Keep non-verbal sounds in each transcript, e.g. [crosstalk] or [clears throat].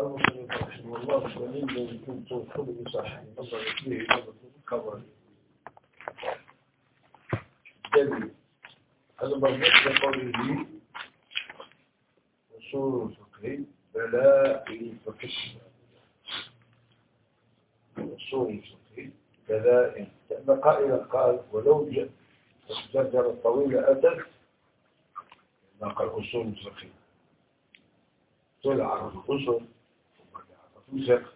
المصنف رحمه الله الدليل الذي كنت توصل بصحيح نظر فيه نظر الخبر دليل هذا مربوط بقوله أصول الفقه دلائل الفقه أصول الفقه دلائل لأن قائلا قال ولو جدر الطويل أتت ما قال أصول الفقه تلعب الأصول ثم الفقه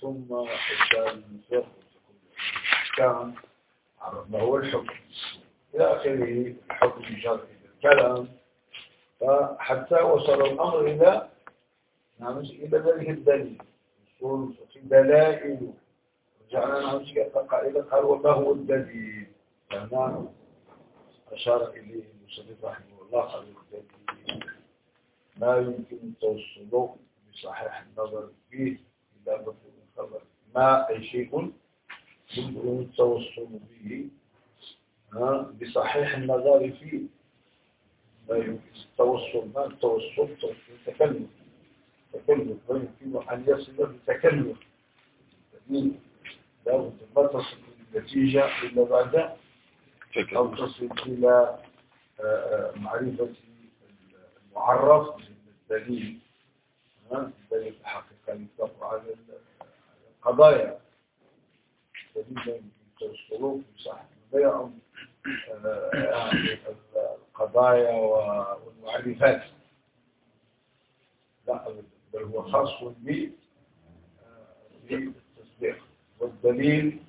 ثم كان عرفنا هو الحكم. إلى آخره الحكم شرعي الكلام. فحتى وصل الأمر إلى نعم إلى ذلك الدليل. وصول في دلائل. رجعنا نعم قائلة قال وما هو الدليل؟ لأن أشار إليه المصنف رحمه الله قال الدليل ما يمكن التوصل بصحيح النظر فيه إلى مفهوم الخبر ما أي شيء يمكن التوصل به بصحيح النظر فيه. لا يمكن التوصل ما التوصل؟ تكلم. تكلم ويمكن أن يصل بتكلم. لا بد ما تصل النتيجة إلا بعد أو تصل إلى آه، آه، معرفة المعرف. بالدليل الدليل الحقيقة يطلق على القضايا. دليل السلوك صح بيع القضايا والمعرفات. لا بل هو خاص بالتصديق والدليل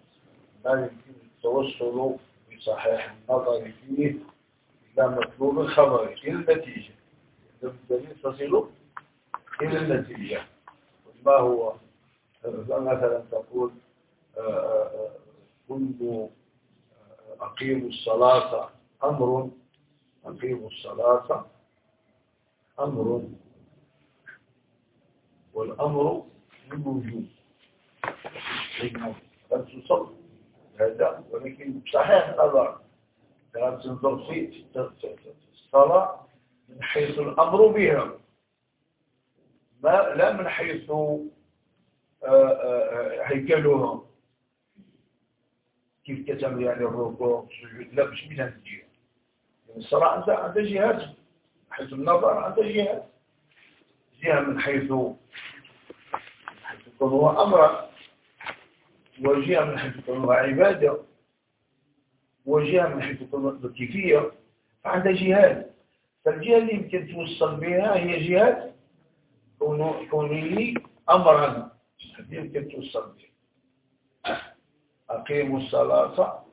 ما يمكن التوصل بصحيح النظر فيه إلى مطلوب الخبر النتيجة. تصل إلى النتيجة ما هو مثلا تقول كل أقيموا الصلاة أمر أقيموا الصلاة أمر والأمر بالوجود قد تصل هذا ولكن صحيح النظر قد تنظر في الصلاة. من حيث الأمر بها ما لا من حيث آه، آه، هيكلها كيف كتعمل يعني الركوع؟ السجود لا مش من هذه الجهة. يعني الصلاة عندها عندها جهات حيث النظر عندها جهات جهة من حيث حيث يكون هو أمر. وجهة من حيث يكون هو عبادة. وجهة من حيث يكون الكيفية. فعندها جهات فالجهة اللي يمكن توصل بها هي جهات كونه أمرا. يمكن توصل بها. أقيموا الصلاة.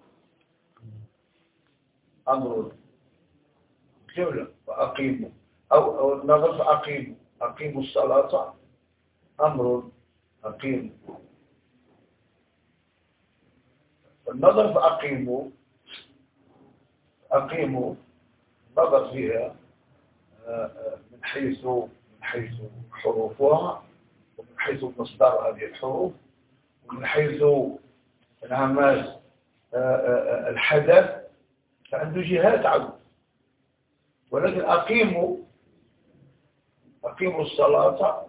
أمر. جملة. فأقيموا أو, أو فأقيموا أقيموا. الصلاة. أمر. أقيموا. النظر فأقيموا. أقيموا. نظر فيها آه، آه، من حيث من حيث حروفها ومن حيث مصدر هذه الحروف ومن حيث العمال آه، الحدث فعنده جهات عدو ولكن أقيموا أقيموا الصلاة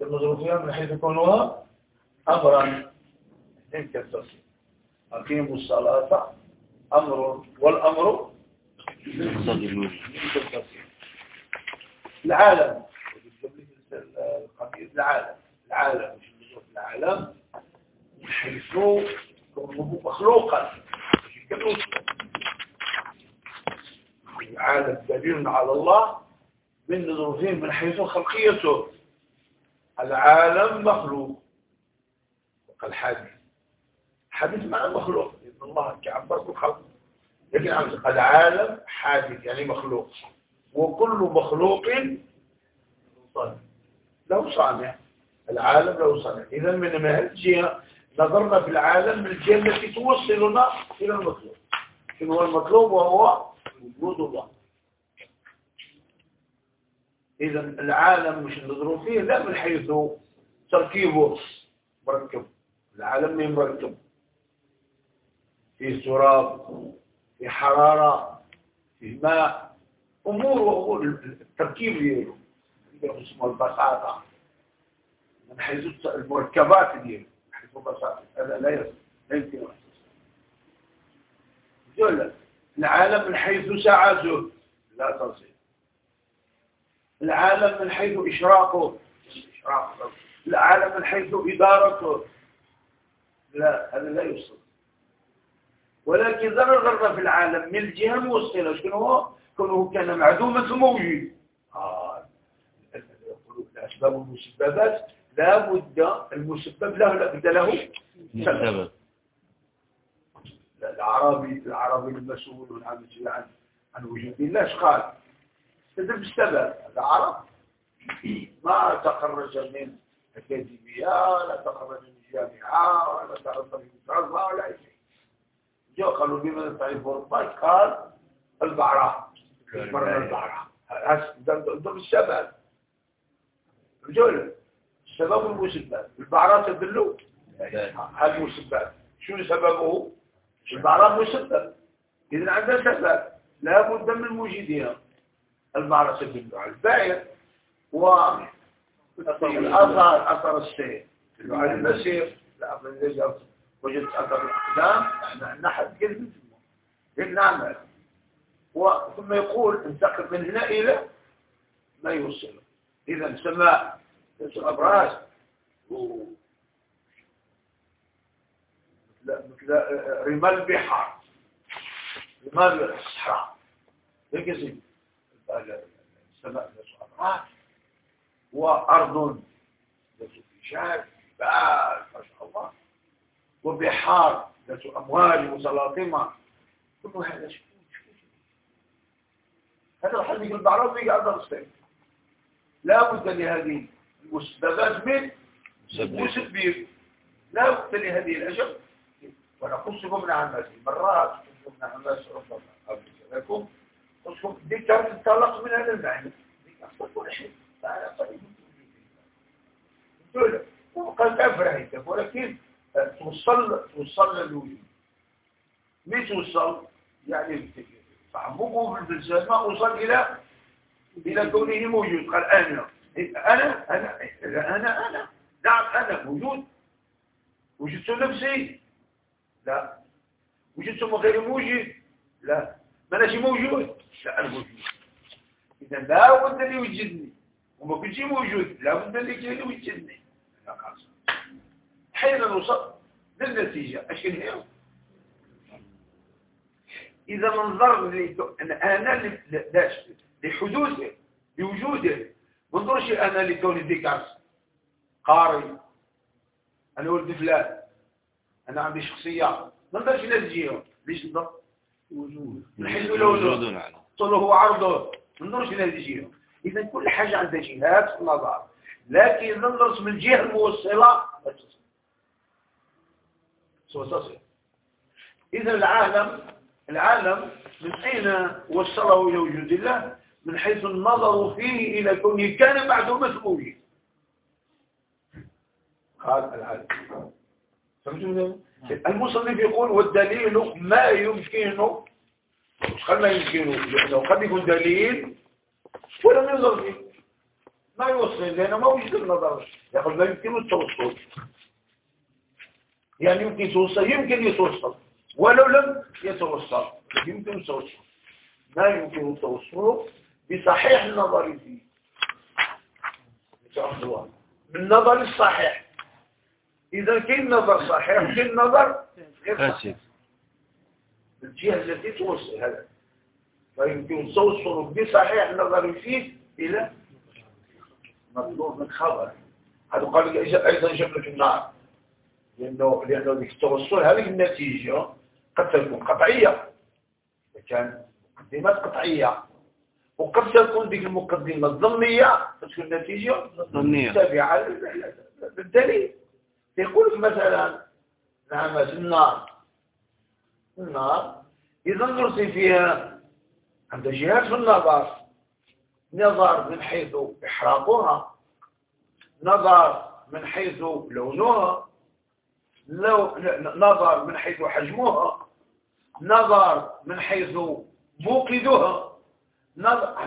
المضروب فيها من حيث كونها أمرا. تلك أقيموا الصلاة أمر والأمر العالم. العالم. العالم. العالم. حيث كونه مخلوقا. العالم دليل على الله من من حيث خلقيته. العالم مخلوق. وقال حادث حادث لأن الله كعبر بالخلق لكن العالم حادث يعني مخلوق. وكل مخلوق له صانع. العالم له صانع. إذا من الجهة نظرنا في العالم من الجهة التي توصلنا إلى المطلوب شنو هو المطلوب وهو وجود الله. إذا العالم مش نظروا فيه لا من حيث تركيبه. مركب. العالم مركب في سراب في حرارة في ماء. أمور وأمور التركيب ديالو اسمه البساطة. من حيث المركبات ديالو من حيث البساطة. هذا لا يمكن أن العالم من حيث ساعته لا تصل العالم من حيث إشراقه. إشراقه العالم من حيث إدارته. لا هذا لا يوصل ولكن إذا نظرنا في العالم من الجهة الموصلة. شنو هو؟ كونه كان معدوما الموجود آه. الأسباب والمسببات لا بد المسبب له لا بد له سبب العربي العربي المسؤول عن عن وجود الله. قال؟ هذا بالسبب العرب ما تخرج من أكاديمية ولا تخرج من جامعة ولا تخرج من فرنسا ولا شيء قالوا بما تعرف أوروبا قال البعرة مرة البعرة ده بالسبب رجل السبب المسبب البعرة تدلوا هذا المسبب شو سببه البعرة مسبب إذا عندها سبب لا بد من موجودها البعرة تدل على البايع والأثر أثر السير على المسير لا من وجدت أثر الأقدام نحن قلت نعمل ثم يقول انتقل من هنا إلى ما يوصل. إذا السماء الأبراج مثل رمال البحار. رمال الصحراء. هيك السماء ذات أبراج. وأرض. ذات شاء الله وبحار ذات أمواج متلاطمة كل هذا شيء هذا الحل يقول بعرض يقول هذا الصيف لا بد لهذه المسببات من مسبب. لا بد لهذه الأجل ونقصكم من عماس مرات قصكم من عماس ربما أبو لكم قصكم ذكر تنطلق من هذا المعنى. ذكر كل شيء. فأنا قريب. دولة وقد أفرهتك ولكن توصل توصل للوجود مش توصل؟ يعني فهمه في الفلسفة ما وصل إلى إلى كونه موجود. قال أنا. أنا أنا أنا أنا. نعم أنا موجود. وجدت نفسي؟ لا. وجدت غير موجود؟ لا. ما أنا موجود؟ لا أنا موجود. إذا لا بد يوجدني. وما كنت موجود لا بد يوجدني. حين نوصل للنتيجة. أشكال هي؟ إذا ننظر أنا لحدوثه لوجوده ما ننظرش أنا لكوني ديكارس قاري. أنا ولد فلان. أنا عندي شخصية. ما ننظرش للجهة ليش نظر؟ وجود. من حيث الوجود طوله وعرضه ما ننظرش للجهة إذا كل حاجة عندها جهات النظر لكن ننظر من الجهة الموصلة سوى تصل إذا العالم العالم من أين وصله إلى وجود الله؟ من حيث النظر فيه إلى كونه كان معدومة الوجود قال العالم. المصنف يقول والدليل ما يمكنه قال ما يمكنه لأنه قد يكون دليل ولم ينظر فيه. ما يوصل لأنه ما وجد النظر. يقول ما يمكنه التوصل. يعني يمكن توصل يمكن يتوصل. ولو لم يتوصل يمكن التوصل ما يمكن التوصل بصحيح النظر فيه. من النظر الصحيح. إذا كان نظر صحيح كان نظر غير صحيح. الجهة التي توصل هذا. فيمكن التوصل بصحيح النظر فيه إلى مطلوب من خبر. هذا قال أيضا جبلة النار. لأنه لأنه التوصل هذه النتيجة قد تكون قطعية. كان مقدمات قطعية. وقد تكون ديك المقدمة الظنية. تكون النتيجة ظنية تابعة للدليل. يقول لك مثلا نعم النار. النار. إذا نرسي فيها عند جهات في النظر. نظر من حيث إحراقها. نظر من حيث لونها. لو نظر من حيث حجمها نظر من حيث موقدها. نظر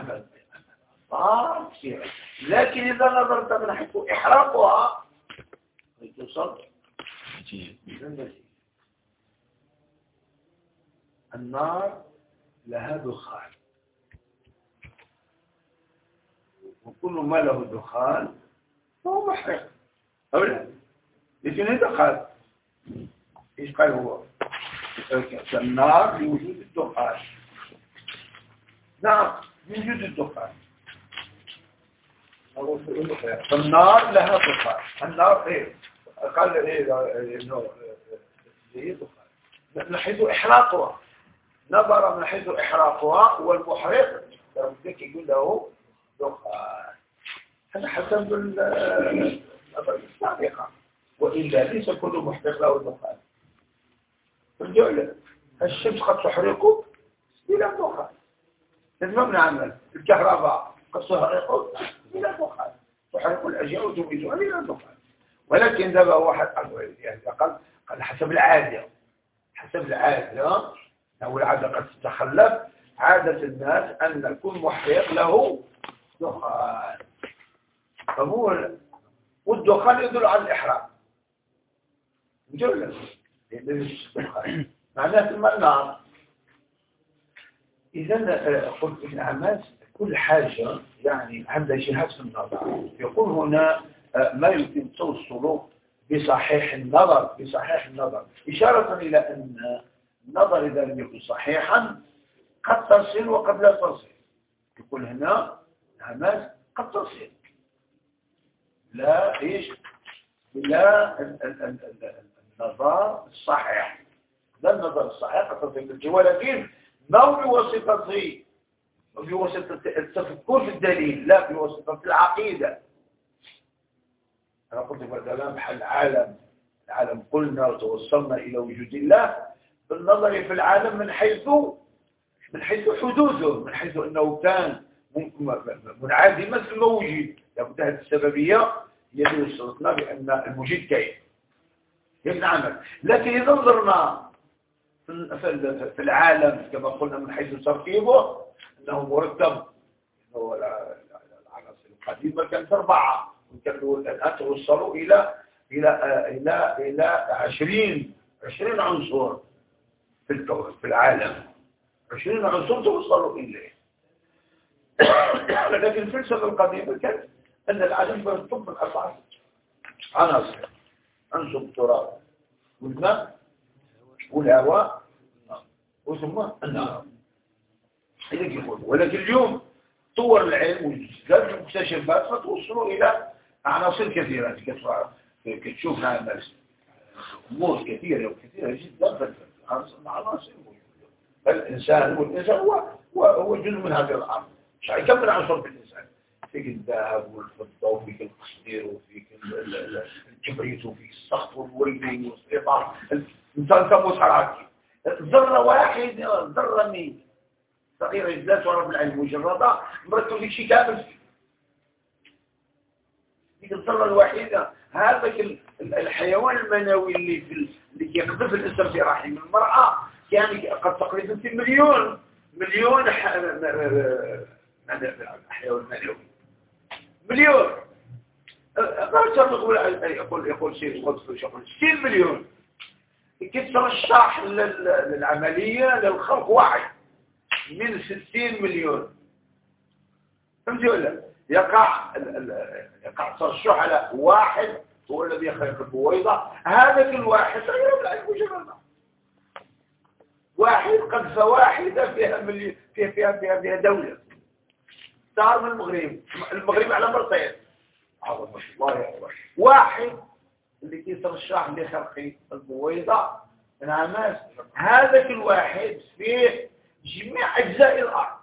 كثيرة لكن إذا نظرت من حيث إحراقها توصل النار لها دخان. وكل ما له دخان فهو محرق. أو لا لكن إذا قال إيش قال هو النار لوجود الدخان نعم لوجود الدخان فالنار لها دخان النار إيه قال إيه انه هي دخان من حيث احراقها. نظر من حيث احراقها والمحرق. ربك يقول له دخان هذا حسب النظر السابقه والا ليس كل محرق له دخان الجولة الشمس قد تحرقه إلى دخان لازم نعمل الكهرباء قد تحرقه إلى دخان تحرق الأشياء وتميزها إلى دخان ولكن ذهب واحد يعني قال قال حسب العادة. حسب العادة. أو العادة قد تتخلف. عادة الناس أن كل محرق له دخان. فهو والدخان يدل على الإحرام. مجرد معناه المنار إذا آه، قلت ابن عماس كل حاجة يعني عندها جهات في النظر. يقول هنا آه، ما يمكن توصله بصحيح النظر بصحيح النظر. إشارة إلى أن النظر إذا لم يكن صحيحا قد تصل وقد لا تصل. يقول هنا عماس قد تصل. لا إيش؟ لا النظر الصحيح لا النظر الصحيح قد تصل ولكن ما بواسطة بواسطة التفكر في الدليل؟ لا بواسطة العقيدة. أنا قلت مثلا بحال العالم العالم قلنا وتوصلنا إلى وجود الله. بالنظر في العالم من حيث من حيث حدوده من حيث أنه كان منعدما ثم وجد لابد هذه السببية هي اللي وصلتنا بأن الموجود كيف عمل لكن إذا نظرنا في العالم كما قلنا من حيث تركيبه إنه مركب هو العناصر القديمة. كانت أربعة. وكانوا الان توصلوا إلى إلى إلى إلى 20 20 عنصر في في العالم. 20 عنصر توصلوا إليه. [coughs] لكن الفلسفة القديمة كانت أن العالم يرتب من اربعه عناصر. عنصر التراب والماء والهواء وثم النار. ولكن اليوم طور العلم وزاد المكتشفات فتوصلوا إلى عناصر كثيرة. كتشوف الناس أمور كثيرة وكثيرة جدا. فالعناصر موجودة الإنسان والإنسان هو هو جزء من هذه الأرض. مش هيكمل من عنصر الإنسان فيك الذهب والفضة وفيك القصدير وفيك الكبريت وفيك السخط والوردي والسيطار الإنسان تموت حرارتي ذرة واحد ذرة مين صغيرة لا تعرف العلم مجردة مركب في شيء كامل ديك الذرة الوحيدة هذا الحيوان المنوي اللي في اللي يقذف الاسم في رحم المرأة كان يعني قد تقريبا في مليون مليون حيوان منوي مليون. ما يقول يقول يقول شيء يقول؟ 60 مليون. كترشح للعملية للخلق واحد من 60 مليون. فهمتي ولا؟ يقع يقع ترشح على واحد هو الذي يخلق البويضة. هذا كل واحد غير العلم مجرد واحد قذفة واحدة فيها فيها فيها فيها, فيها دولة. صار من المغرب. المغرب على مرتين. واحد اللي كيترشح لخلق البويضة. انعماس هذا كل واحد فيه جميع أجزاء الأرض.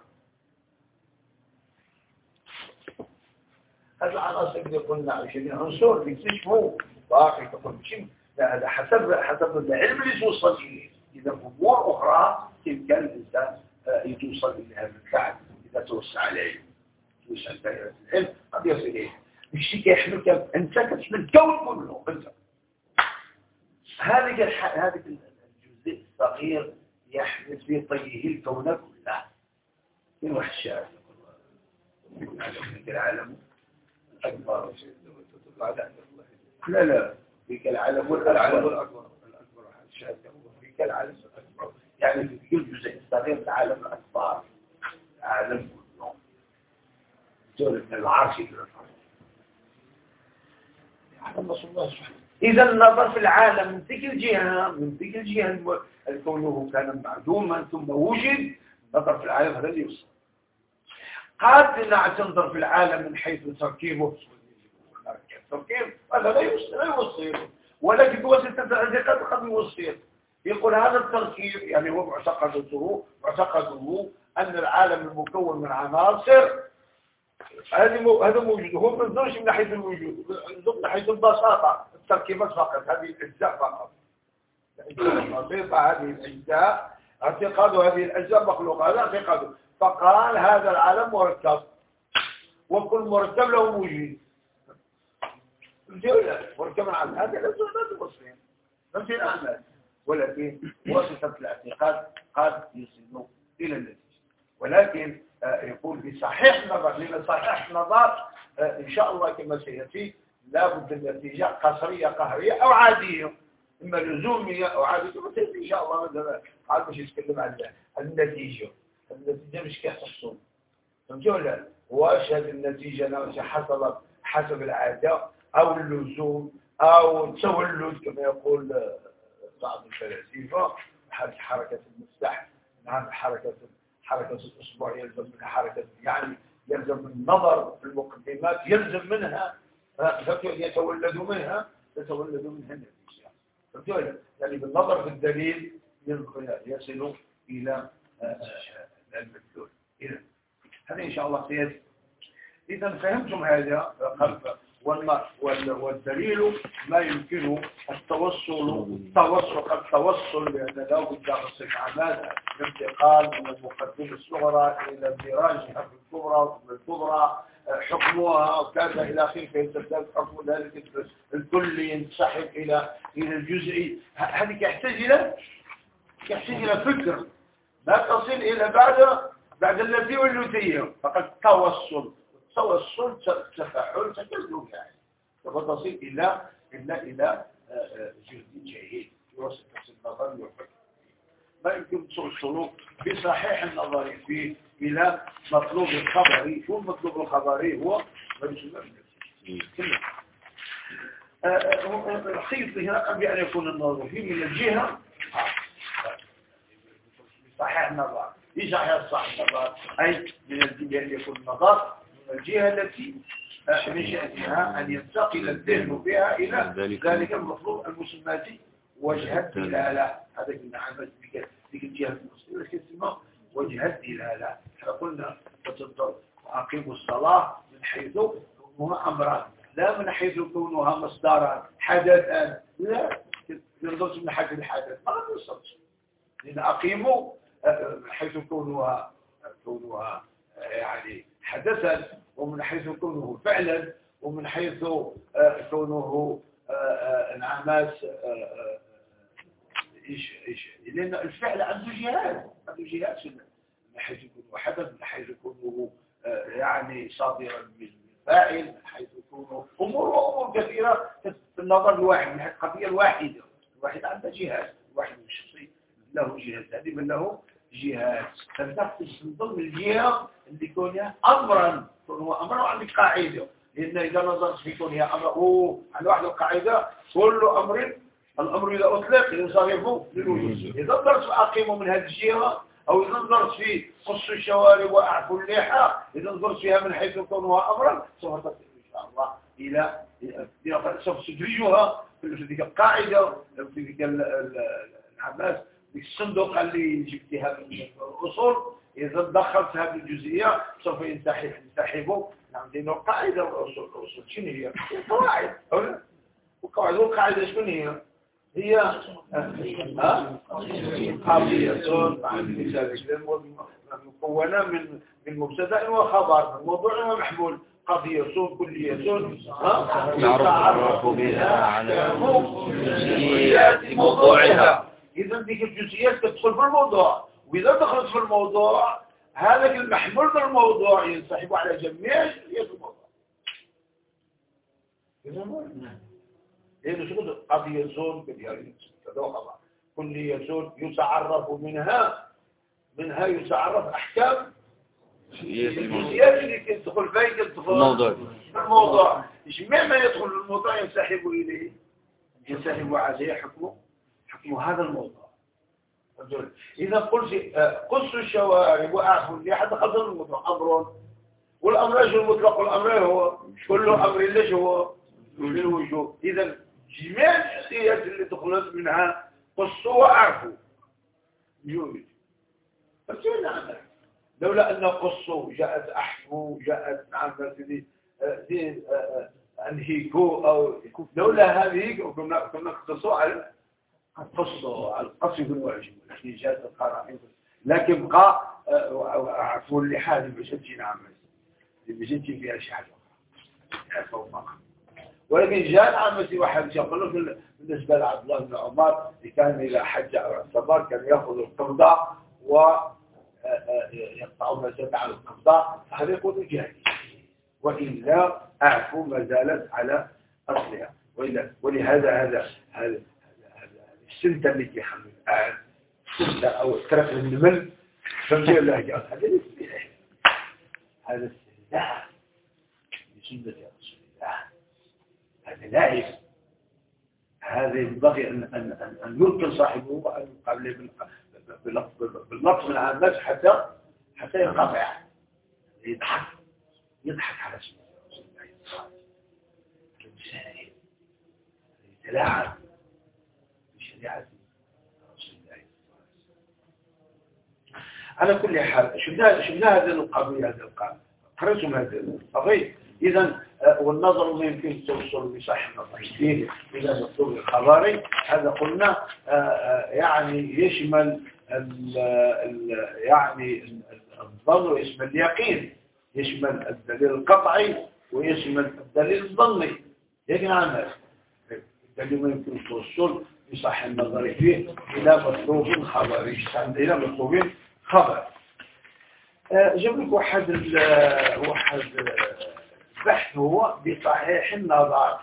هذا العناصر اللي قلنا 20 عنصر بيكتشفوا باقي تقول شيء هذا حسب حسب العلم اللي توصل إليه. إذا أمور أخرى كيف كان الإنسان آه، يتوصل اليها من بعد إذا توسع العلم العلم قد يصل كيحملك أنت كتحمل الكون كله. هذه الجزء الصغير يحدث في طيه الكون كله. من العالم الأكبر. لا لا. فيك العالم والأكبر الأكبر فيك العالم الأكبر. يعني في كل جزء صغير العالم الأكبر. العالم العرش إذا النظر في العالم من تلك الجهة من تلك الجهة كونه كان معدوما ثم وجد نظر في العالم هذا اللي يوصل. قد نعتنظر في العالم من حيث تركيبه. تركيب هذا لا يوصل ولكن بواسطة الاعتقاد قد يوصل. يقول هذا التركيب يعني هو معتقده معتقده أن العالم المكون من عناصر هذه هذا موجود. هو ما من ناحية الوجود. من حيث البساطة التركيبات فقط. هذه الأجزاء فقط. البسيطة هذه الأجزاء اعتقاد هذه الأجزاء مخلوقة. هذا اعتقاده فقال هذا العالم مركب وكل مركب له وجود مركب العالم هذا لا المسلمين نفس الأعمال ولكن واسطة الاعتقاد قد يصل إلى النتيجة. ولكن يقول بصحيح النظر لأن صحيح النظر آه، إن شاء الله كما سيأتي لابد النتيجة قصرية قهرية أو عادية. إما لزومية أو عادية إن شاء الله مثلا قال باش يتكلم عن النتيجة. النتيجة مش كيحصل فهمتوا ولا واش هذه النتيجة حصلت حسب العادة أو اللزوم أو التولد كما يقول آه، بعض الفلاسفة. حركة المفتاح نعم حركة حركة الأسبوع يلزم منها حركة يعني يلزم من النظر في المقدمات يلزم منها يتولد منها يتولد منها النتيجة يعني بالنظر في الدليل يصل إلى المدلول إذا هذا إن شاء الله سيأتي إذا فهمتم هذا والدليل ما يمكن التوصل التوصل التوصل بد من استفعالات الانتقال من المقدمة الصغرى إلى اندراجها في الكبرى الكبرى حكمها وكذا إلى آخره فيتبدأ حكم ذلك الكلي ينسحب إلى إلى الجزئي هذه يحتاج إلى يحتاج إلى فكر لا تصل إلى بعد بعد التي واللوثية فقد توصل. توصل تفاعل تكلم يعني. فتصل إلى إلا إلى آه، آه، جهد جيد. يوصل النظر والفكر ما يمكن توصلوا بصحيح النظر فيه إلى مطلوب الخبري. شو المطلوب الخبري؟ هو الخيط هنا قبل أن يكون النظر. فيه من الجهة؟ صحيح النظر. في صحيح صح النظر. أي من الجهة أن يكون النظر؟ الجهة التي من شأنها أن ينتقل الذهن بها إلى ذلك المطلوب المسمى وجه الدلالة هذا من عمل ذيك الجهة المسلمة. كثيرا وجه الدلالة إحنا قلنا وتنظر وأقيموا الصلاة من حيث كونها أمرا لا من حيث كونها مصدرا. حدثا. لا. ينظر من حيث الحدث. ما نصدش لأن أقيموا من حيث كونها كونها يعني حدثا ومن حيث كونه فعلا ومن حيث كونه انعماس إيش إيش لأن الفعل عنده جهات عنده جهات من حيث يكون حدث من حيث يكون يعني صادرا من الفاعل من حيث يكون أمور وامور كثيرة في النظر الواحد من القضية الواحدة. الواحد عنده جهات الواحد الشخصي له جهات هذه من له جهات تنتقص من ضمن الجهة اللي كونها امرا هو أمر عندك قاعدة لأن إذا نظرت في كونها أوه على واحد القاعدة كل أمر الأمر إذا أطلق ينصرف للوجود إذا نظرت في أقيمه من هذه الجهة أو إذا نظرت في قص الشوارب وأعفو اللحى إذا نظرت فيها من حيث كونها أمرا سوف تصل إن شاء الله إلى سوف تدرجها في ذيك القاعدة في ذيك العباس الصندوق اللي جبتها من الأصول إذا دخلت هذه الجزئية سوف ينسحب ينسحب نعم قاعدة والأصول الأصول شنو هي؟ القواعد وقواعد القاعدة شنو هي؟ هي قضية. مكونة من من مبتدأ وخبر. موضوع ومحمول قضية كلية نعرف بها على جزئيات موضوعها. إذا ديك الجزئيات تدخل في الموضوع. وإذا دخلت في الموضوع هذا المحمول بالموضوع ينسحب على جميع جزئيات الموضوع. لأنه شغل قد يزول باليارين كل يزول يتعرف منها منها يتعرف أحكام الجزئيات اللي تدخل فيه تدخل الموضوع. الموضوع. جميع ما يدخل في الموضوع ينسحب إليه. ينسحب عليه حكمه. حكم هذا الموضوع. إذا قلت آه، قص الشوارب وأعفوا اللي حتى خطر الموضوع. أمر. والأمر ليش المطلق؟ والأمر هو؟ كل أمر ليش هو؟ للوجوب إذا جميع الجزئيات اللي دخلت منها قصوا وأعفوا يوجد فمتين عنها لولا أن قصوا جاءت أحفوا جاءت نعم دي دي أنهيكو أو لولا هذه كنا اقتصوا على بالواجب لكن جاءت القرائن لكن بقى عفوا لحال بجدتي نعم بجدتي فيها شيء حاجة. ولكن جاء عامتي واحد يقول بالنسبة لعبد الله بن عمر كان إذا حج أو اعتمر كان يأخذ القرضة و يقطع ما زاد على القبضاء هذا يقول جاهز وإلا أعفو ما زالت على أصلها. وإلا ولهذا هذا هذا هذا السلطة التي يحمل الآن السلطة أو الترف النمل فمجي الله جاء هذا السلاح هذا السلاح بسنة رسول الله. هذا لا هذا ينبغي أن أن أن, أن يمكن صاحبه وأن يقابله باللفظ العام حتى حتى ينقطع. يضحك. يضحك على اسم رسول الله. يتلاعب. وسلم على كل حال شفنا شفنا هذه القضية هذه القضية قرأتم هذه القضية إذا آه، والنظر ما يمكن توصل بصح النظر فيه إلى مطلوب الخبري. هذا قلنا آه، آه، يعني يشمل يعني الظن ويشمل اليقين يشمل الدليل القطعي ويشمل الدليل الظني. يجب عمل الدليل ما يمكن التوصل بصح النظر فيه إلى مطلوب خبري. إلى مطلوب خبر. جاب لك واحد واحد بحث هو بصحيح النظر.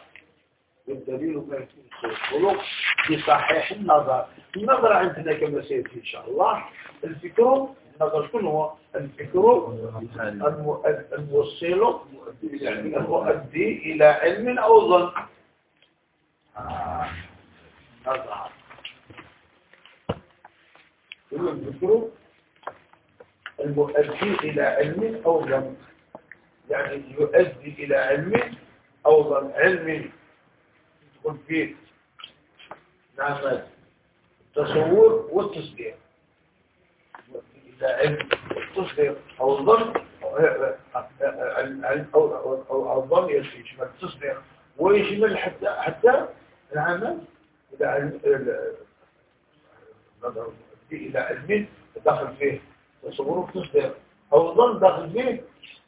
والدليل ما يكون الخلق بصحيح النظر. النظر عندنا كما سيأتي إن شاء الله. الفكر النظر شكون هو؟ الفكر الموصل المؤدي إلى علم أو ظن. نظر الفكر المؤدي إلى علم أو ظن يعني يؤدي إلى علم أو ظن علم. تدخل فيه نعم التصور والتصديق. إلى علم التصديق أو الظن أو الظن يشمل التصديق. ويشمل حتى حتى العمل. إلى علم داخل فيه. تصور وتصديق أو الظن داخل فيه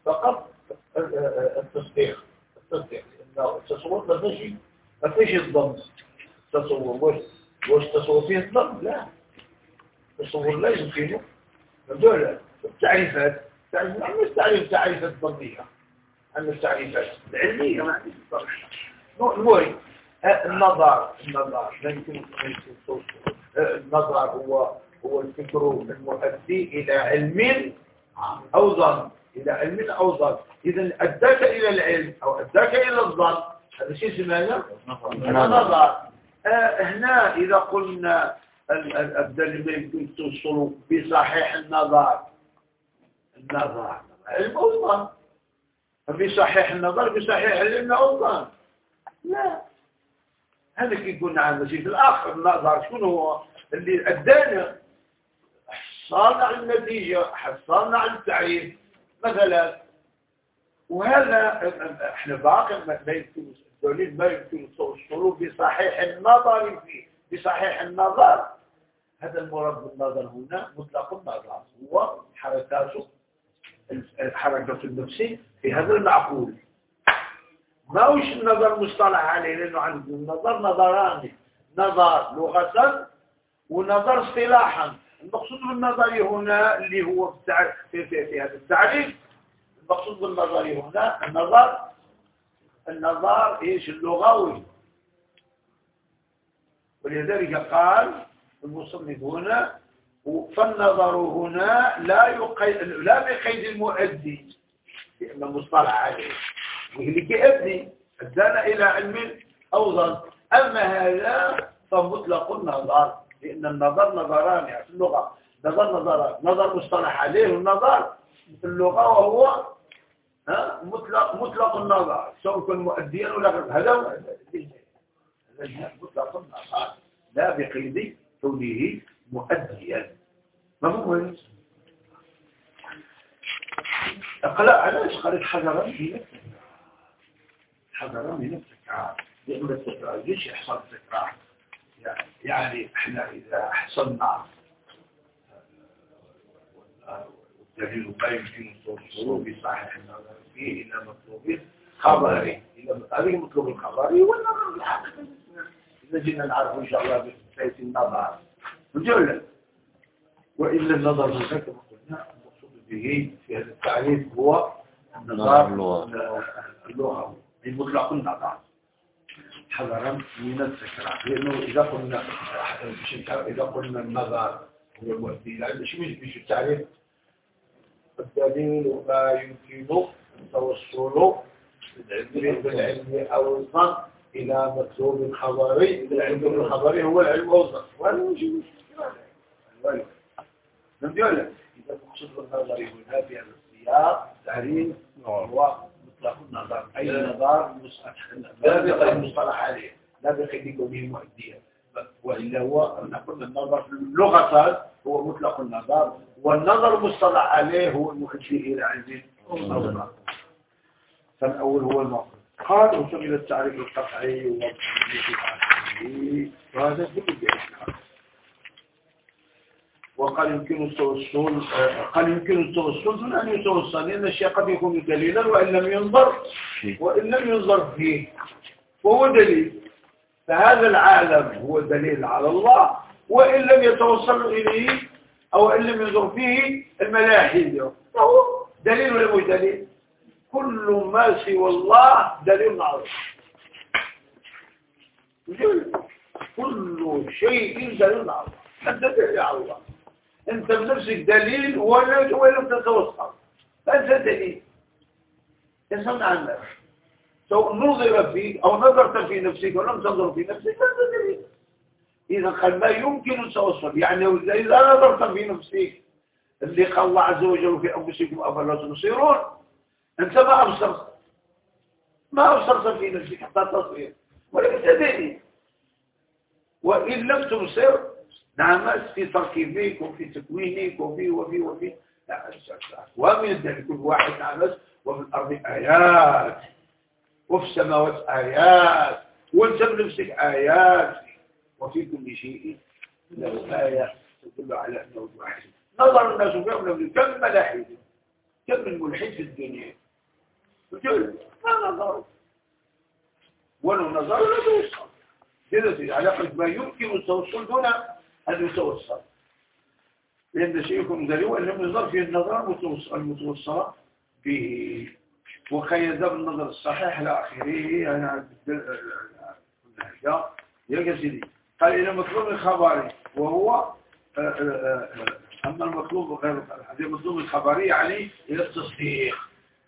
فقط التصديق. التصديق. لأنه التصور ما فيش ما فيش الضم التصور واش واش التصور فيه؟ الضم لا. التصور لا يمكنه. دول التعريفات. تعريف عن التعريف التعريفات الضمية عن التعريفات العلمية ما عنديش المهم النظر النظر. لا يمكن النظر هو هو الفكر المؤدي إلى علم أو ظن. إلى علم أو ظن. إذا أداك إلى العلم أو أداك إلى الظن. هذا شيء اسمه نظر آه هنا إذا قلنا الدليل يمكن توصل بصحيح النظر. النظر. علم أو ظن. بصحيح النظر بصحيح العلم أو ظن. لا. هذا كي قلنا عن مسيح الآخر النظر شكون هو؟ اللي أدانا حصلنا على النتيجة حصلنا على التعريف مثلا. وهذا إحنا باقي ما يمكن الدليل ما يمكن توصله بصحيح النظر فيه بصحيح النظر. هذا المراد بالنظر هنا مطلق النظر. هو حركاته الحركة النفسي في هذا المعقول. ما هوش النظر مصطلح عليه؟ لأنه عندنا النظر نظران نظر لغة ونظر اصطلاحا المقصود بالنظري هنا اللي هو في, في, في, هذا التعريف. المقصود بالنظري هنا النظر النظر إيش؟ اللغوي. ولذلك قال المصنف هنا فالنظر هنا لا يقيد لا بقيد المؤدي. لأن المصطلح عليه. كيأدي أدانا إلى علم أوضل أما هذا فمطلق النظر لأن النظر نظران يعني في اللغة. نظر نظران نظر مصطلح عليه النظر في اللغة وهو ها مطلق مطلق النظر. سواء كان مؤديا ولا غير. هذا هو مطلق النظر. لا بقيد كونه مؤديا. مفهوم؟ اقلع علاش قالت حذرا من نفسك حذرا من نفسك لأن التكرار ليش يحصل تكرار يعني إحنا إذا حصلنا والدليل يمكن توصله بصحيح النظر فيه إلى مطلوب خبري إلى هذه مطلوب الخبري. والنظر الحقيقي إذا جينا نعرف إن شاء الله بحيث النظر. وجولا وإلا النظر هناك كما قلنا المقصود به في هذا التعريف هو النظر اللغوي المطلق النظر حذرا من التكرار لأنه إذا قلنا إذا قلنا النظر هو لأن شو مش التعريف الدليل ما يمكن توصل بالعلم أو الظن إلى مطلوب خبري العلم الخبري هو العلم أوصل وهذا مش مشكلة فهمت ولا إذا مقصود النظر هنا في السياق تعريف هو مطلق النظر أي نظر لا بقي المصطلح عليه. لا بقي به مؤديا وإلا هو نقول النظر لغة هو مطلق النظر. والنظر مصطلح عليه هو المؤدي إلى النظر فالأول هو الموقف. قال وصل التعريف القطعي وهذا كله بإحنا وقال يمكن التوصل قال يمكن التوصل دون أن يتوصل لأن الشيء قد يكون دليلا وإن لم ينظر وإن لم ينظر فيه. فهو دليل. فهذا العالم هو دليل على الله وإن لم يتوصل إليه أو إن لم ينظر فيه الملاحد فهو دليل ولا مش دليل؟ كل ما سوى الله دليل على الله كل شيء دليل على الله. دليل على الله. أنت بنفسك دليل ولا ولم تتوصل فانت دليل. يسمع عنك سواء نظر فيك أو نظرت في نفسك ولم تنظر في نفسك فأنت دليل. إذا قال ما يمكن التوصل يعني إذا نظرت في نفسك اللي قال الله عز وجل في أنفسكم أفلا تبصرون؟ أنت ما أبصرت. ما أبصرت في نفسك حتى تصير. ولكن دليل. وإن لم تبصر نعم في تركيبك وفي تكوينك وفي وفي وفي. ومن الدليل كل واحد نعم وفي الأرض آيات وفي السماوات آيات وانت بنفسك آيات. وفي كل شيء له آية تدل على أنه واحد. نظر الناس فيهم كم ملاحد كم من ملحد في الدنيا؟ تقول ما نظر. ولو نظر لا توصل كذا على ما يمكن التوصل دون أن يتوصل لأن شيء دليل وأنه ينظر في النظر المتوصلة به. وخيد بالنظر الصحيح إلى آخره. أنا النهجة يا سيدي قال إلى مطلوب الخبري. وهو آه، آه، آه، أما المطلوب غير هذا المطلوب الخبري يعني إلى التصديق.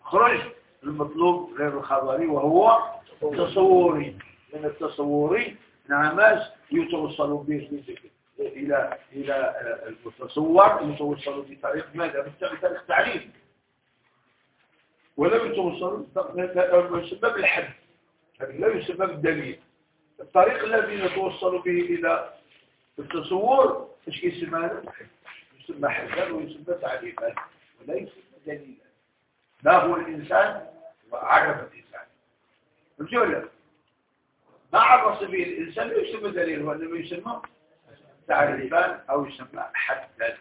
خرج المطلوب غير الخبري وهو تصوري. من التصوري نعماش يتوصل به إلى إلى المتصور المتوصل بطريق ماذا؟ بطريق تعريف ولم يتوصل بسبب الحد لا يسبب الدليل الطريق الذي نتوصل به إلى التصور إيش يسمى؟ يسمى حدا ويسمى تعريفا ولا يسمى دليلا. ما هو الإنسان؟ وعرف الإنسان. فهمت ما عرف به الإنسان يسمى دليل وإنما يسمى تعريفان أو يسمى حدا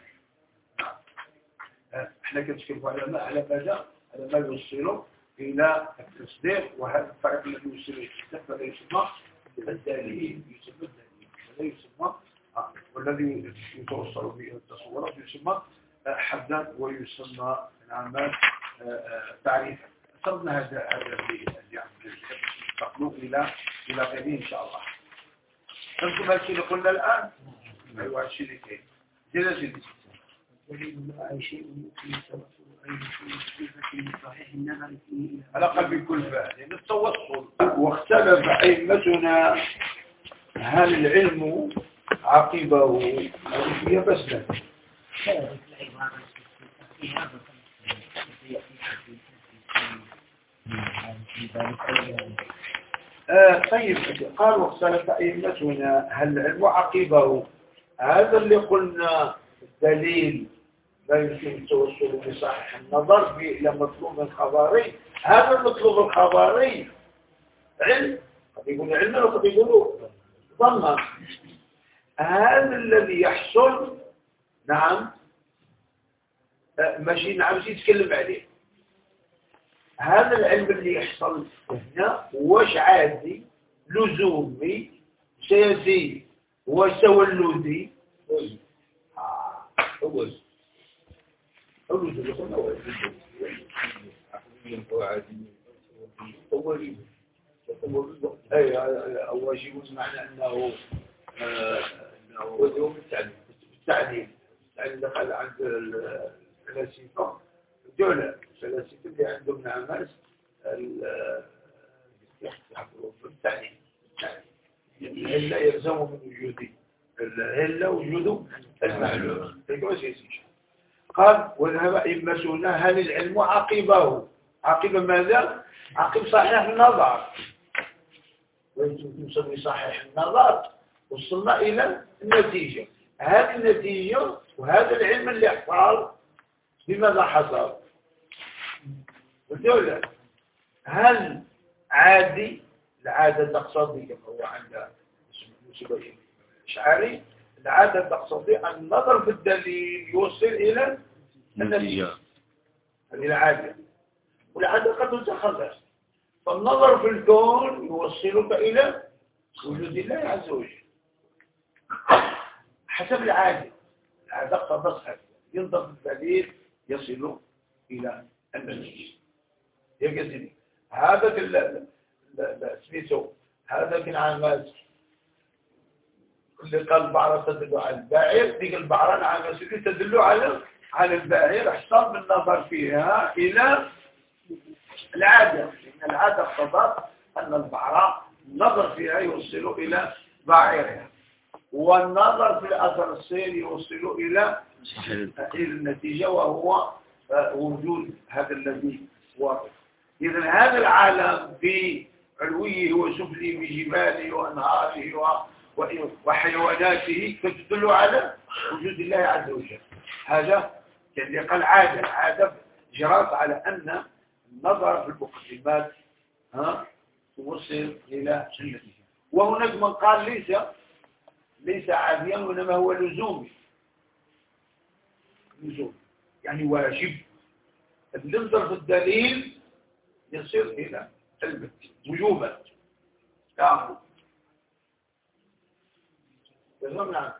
إحنا كنتكلموا على ما على ماذا على ما يوصله إلى التصديق. وهذا الفرق الذي يوصله إلى التصديق يسمى الدليل يسمى الدليل ولا يسمى والذي يتوصل به التصور صورة يسمى حدا ويسمى نعم تعريفا. صرنا هذا هذا تقلوب إلى إلى غيره إن شاء الله. هالشيء اللي قلنا الآن. على قلب كل فاعل التوصل واختلف أئمتنا هل العلم عقبه هي بس لا طيب قال واختلف أئمتنا هل العلم عقبه هذا اللي قلنا الدليل لا يمكن التوصل بصحيح النظر إلى مطلوب خبري هذا المطلوب الخبري علم. قد يقول علما وقد يقولوا ظنا هذا الذي يحصل نعم ماشي نعم يتكلم عليه. هذا العلم اللي يحصل هنا واش عادي؟ لزومي هو انه انه هو بالتعليم بالتعليم التعليم. دخل عند الفلاسفه دولة الفلاسفه اللي عندهم بالتعليم الهلة يلزم من وجوده الهلة وجوده المعلوم؟ قال وذهب إمتنا هل العلم عقبه؟ عقب ماذا؟ عقب صحيح النظر. ويمكن نسمي صحيح النظر وصلنا إلى النتيجة. هذه النتيجة وهذا العلم اللي حصل بماذا حصل؟ قلت هل عادي العادة تقصدي كما هو عند مسلم الأشعري العادة تقصدي النظر في الدليل يوصل إلى النتيجة. هذه العادة. والعادة قد تتخلص. فالنظر في الكون يوصلك إلى وجود الله عز وجل. حسب العادة. العادة اقتضت هذا ينظر في الدليل يصل إلى النتيجة. يا جزيلي هذا سميته هذا كان عامات اللي قال البعرة تدل على الباعر ديك البعرة عامات تدل على على الباهر أحسن بالنظر فيها إلى العادة. لأن العادة اقتضت أن البعرة النظر فيها يوصل إلى باعرها والنظر في الأثر السير يوصل إلى النتيجة وهو وجود هذا الذي واقف إذا هذا العالم بعلويه وسفله بجباله وأنهاره وحيواناته تدل على وجود الله عز وجل. هذا اللي قال عادة عادة جرات على أن النظر في المقدمات ها توصل إلى النتيجة وهناك من قال ليس ليس عاديا وإنما هو لزومي لزوم. يعني واجب. النظر في الدليل يصير إلى المتن وجوبا. تعمل نعم.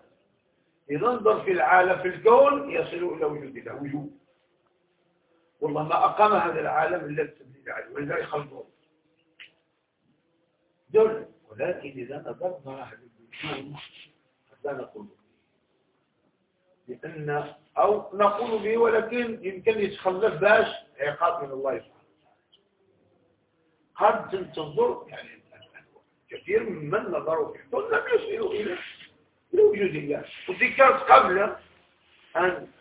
إذا انظر في العالم في الكون يصل إلى وجود الله وجود والله ما أقام هذا العالم إلا التبديل عليه ولذلك خلقه. دل ولكن إذا نظرنا أهل الوجود حتى نقول لأن أو نقول به ولكن يمكن يتخلف باش عقاب من الله سبحانه قد تنظر يعني كثير من نظروا في الكون لم يصلوا إلى لوجود الله. وذكرت قبل أن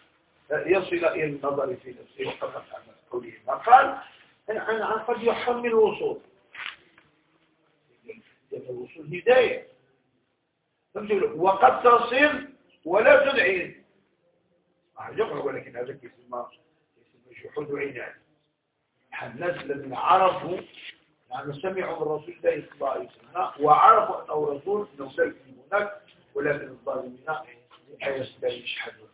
يصل إلى النظر في نفسه وقد فعل قوله. ما قال أن قد يحصل من الوصول الوصول هداية. وقد تصل ولا تدعي ولكن هذا يسمى شحود عينان. الناس الذين عرفوا يعني سمعوا من رسول الله صلى الله عليه وسلم وعرفوا أنه رسول أنه لا هناك ولكن الظالمين لا يشهدون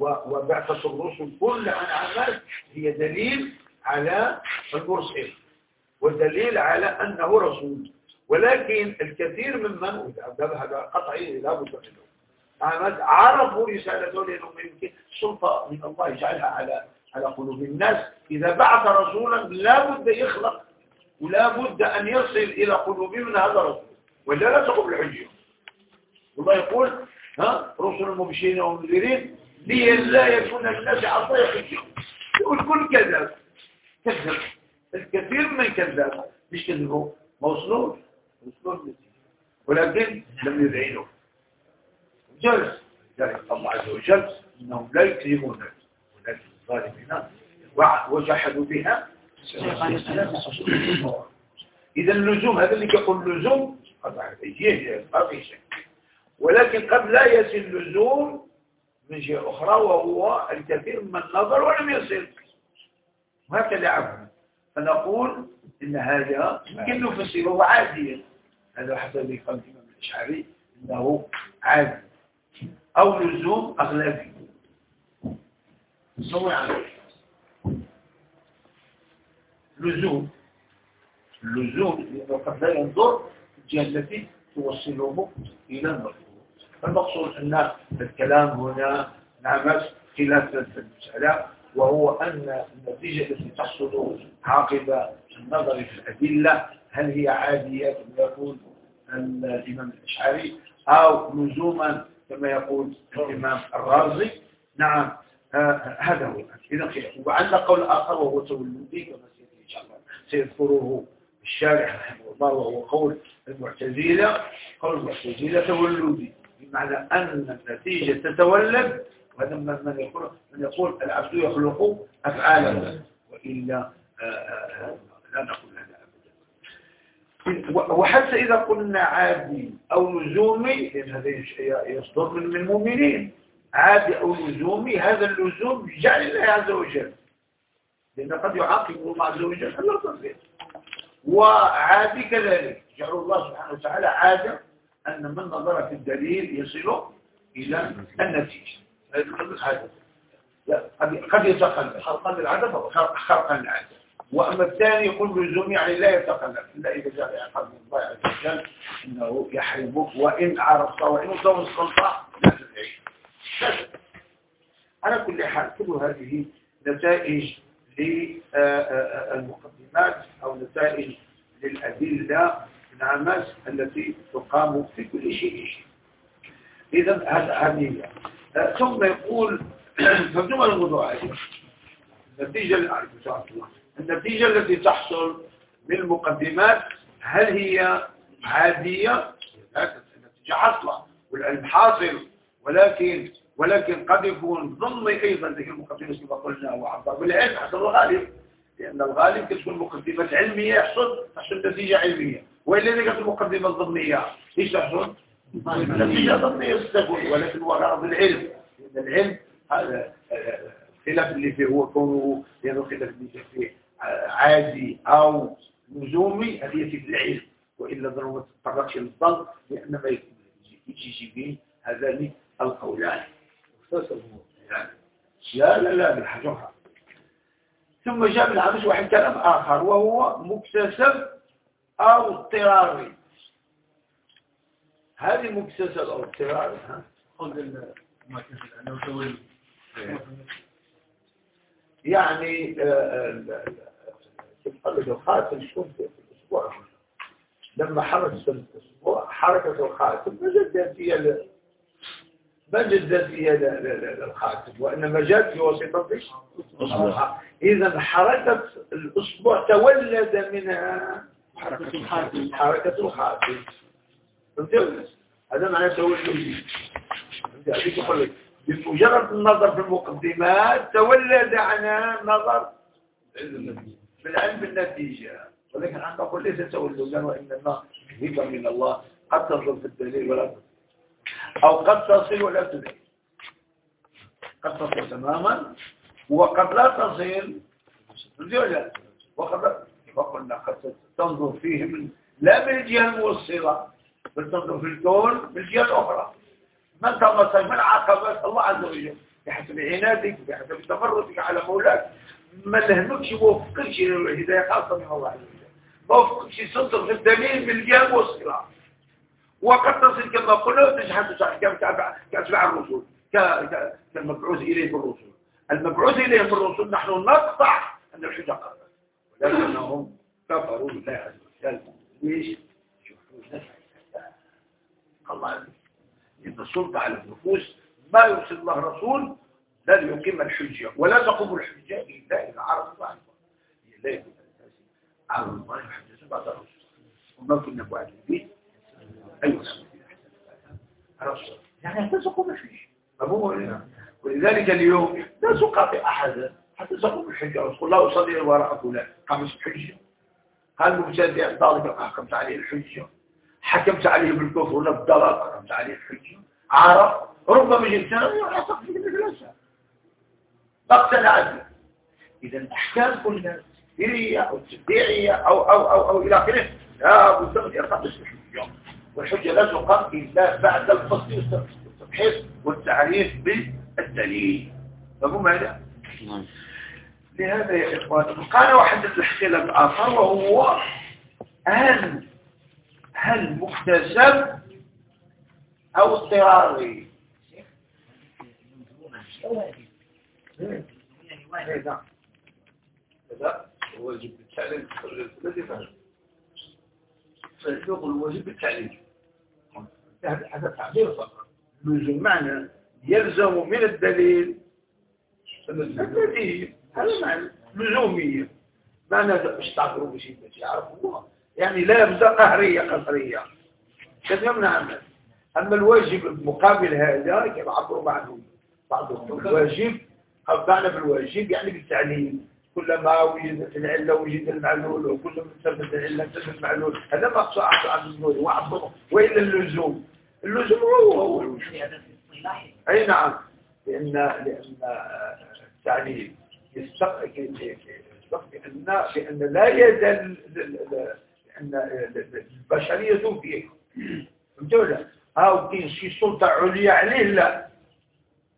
وبعثة الرسل كل أنعامات هي دليل على المرسل ودليل على أنه رسول. ولكن الكثير ممن هذا قطعي لا بد منه. عرفوا رسالته لأنهم يمكن سلطة من الله يجعلها على على قلوب الناس. إذا بعث رسولا لا بد يخلق ولا بد أن يصل إلى قلوبهم هذا الرسول. ولا لا تقوم الحجة والله يقول ها رسل المبشرين والمنذرين لا يكون الناس عطايا حجة يقول كل كذاب. كذب الكثير من الكذاب. مش كذبوا ما وصلوش ولكن لم يذعنوا جلس. ذلك الله عز وجل. إنهم لا يكذبون. ولكن الظالمين وجحدوا بها. إذا اللزوم هذا اللي يقول لزوم ما في شيء ولكن قد لا يصل اللزوم من شيء أخرى وهو الكثير من النظر ولم يصل. وهكذا عفوا. فنقول إن هذا يمكن نفسره عاديا هذا حسب قال الإمام الأشعري إنه عادي. أو لزوم أغلبي. نسوي عليه لزوم. اللزوم لأنه قد لا ينظر الجهة التي توصله إلى المطلوب فالمقصود أن الكلام هنا نعمس خلاف المسألة وهو أن النتيجة التي تحصل عقب النظر في الأدلة هل هي عادية كما يقول الإمام الأشعري أو لزوما كما يقول الإمام الرازي. نعم آه هذا هو إذا خير. وعندنا قول آخر وهو تولدي كما سيأتي إن شاء الله سيذكره الشارح رحمه الله وهو قول المعتزلة قول المعتزلة تولدي بمعنى أن النتيجة تتولد وهذا من يقول من يقول العبد يخلق أفعاله وإلا آه، آه، لا نقول هذا أبدا. وحتى إذا قلنا عادي أو لزومي لأن هذا يصدر من المؤمنين عادي أو لزومي هذا اللزوم جعل الله عز وجل. لأن قد يعاقب الله عز وجل ألا تصير وعادي كذلك. جعل الله سبحانه وتعالى عادة أن من نظر في الدليل يصل إلى النتيجة. قد يتقلب خلقا للعدد خلقا للعدد وأما الثاني يقول لزوم يعني لا يتقلب إلا إذا جاء عقد من الله عز وجل إنه يحرمك وإن عرفت وإن السلطة لا تدعي. على كل حال كل هذه نتائج للمقدمات أو نتائج للأدلة النعمات التي تقام في كل شيء. إذا هذه. ثم يقول [clears throat] فبدون الموضوع النتيجة النتيجة التي تحصل بالمقدمات هل هي عادية النتيجة حصلة والعلم حاصل ولكن ولكن قد يكون ضمن أيضا ذلك المقدمة كما قلنا وعبر بالعلم حصل الغالب لأن الغالب تكون مقدمات علمية يحصل تحصل نتيجة علمية. وإلا إذا كانت المقدمة الضمنية إيش تحصل؟ نتيجة ضمنية تكون ولكن هو غرض العلم. لأن العلم هذا خلاف اللي فيه هو كونه لأنه خلاف اللي فيه عادي أو لزومي هذه في العلم. وإلا ضرورة ما تتطرقش للظن لأن ما يجي به هذان القولان. لا لا لا بالحجرة ثم جاء من عمش واحد كلام آخر وهو مكتسب أو اضطراري هذه مكتسب أو اضطراري ها يعني تقلد الخاتم شوف في الأسبوع لما حركت الأسبوع حركة الخاتم ما هي ما جدت هي للخاتم وإنما جاءت في وسيطة الأسبوع إذا حركة الأسبوع تولد منها حركة الخاتم. حركة الخاتم. هذا معنى تولد. بمجرد النظر في المقدمات تولد عنها نظر بالعلم بالنتيجة ولكن أنا أقول ليس تولدا وإنما هبة من الله. قد تصل في الدليل ولا أو قد تصل ولا تدري قد تصل تماما وقد لا تصل وقد فقلنا قد تنظر فيه من لا من الجهة الموصلة بل تنظر في الكون من الجهة الأخرى من تمسك من عقبات الله عز وجل؟ بحسب عنادك بحسب تمردك على مولاك. ما لهمكش موفقكش الهداية خاصة من الله عز وجل. موفقكش تنظر في الدليل من الجهة الموصلة. وقد تصل كما قلنا تجحد كأتباع الرسول كالمبعوث إليه بالرسول المبعوث إليه بالرسول نحن نقطع أن الحجة قبل. ولكنهم كفروا بالله عز وجل. ليش؟ الله إن السلطة على النفوس ما يرسل الله رسول لن يقيم الحجة ولا تقوم الحجة إلا إذا عرف الله لا يكون عرف الله الحجة بعد الرسول. وما كنا بعد. البيت أيوة يعني لا تقوم الحجة مفهوم ولذلك اليوم لا تقاطع أحدا حتى تقوم الحجة رسول الله يصلي وراء فلان. قامت الحجة هل مبتدع ضالك حكمت عليه الحجة حكمت عليه بالكفر ولا بالضلال حكمت عليه الحجة عرف. ربما جئت يعتقد في المدرسة اقتنع إذا الأحكام كلها تكفيرية أو تبديعية أو أو أو أو إلى آخره. لا بد من إقامة الحجة والحجة لا تقام إلا بعد الفصل والتبحيث والتعريف بالدليل. مفهوم هذا؟ نعم. لهذا يا إخوان قال واحد الاختلاف الآخر وهو هل هل مكتسب أو اضطراري؟ هذا واجب التعليم الذي فهم فاللغة الواجب التعليم. هذا تعبير فقط. لزوم معنى يلزم من الدليل. الذي هذا معنى لزومية. معنى مش تعبروا بشيء يعرفوا. يعني لا يبدأ قهرية قصرية كذا يمنع عمل. أما الواجب مقابل هذا يعبروا بعضهم. بعضهم. الواجب أو بالواجب يعني بالتعليم. كلما وجدت العلة وجد المعلول وكلما ثبت العلة ثبت المعلول. هذا ما أقصى عن النور وعبره وإلا اللزوم. اللزوم هو هو. أي نعم. لأن لأن التعليم بأن بأن لا يد لأن البشرية فيه فهمتوا أو كاين شي سلطة عليا عليه لا.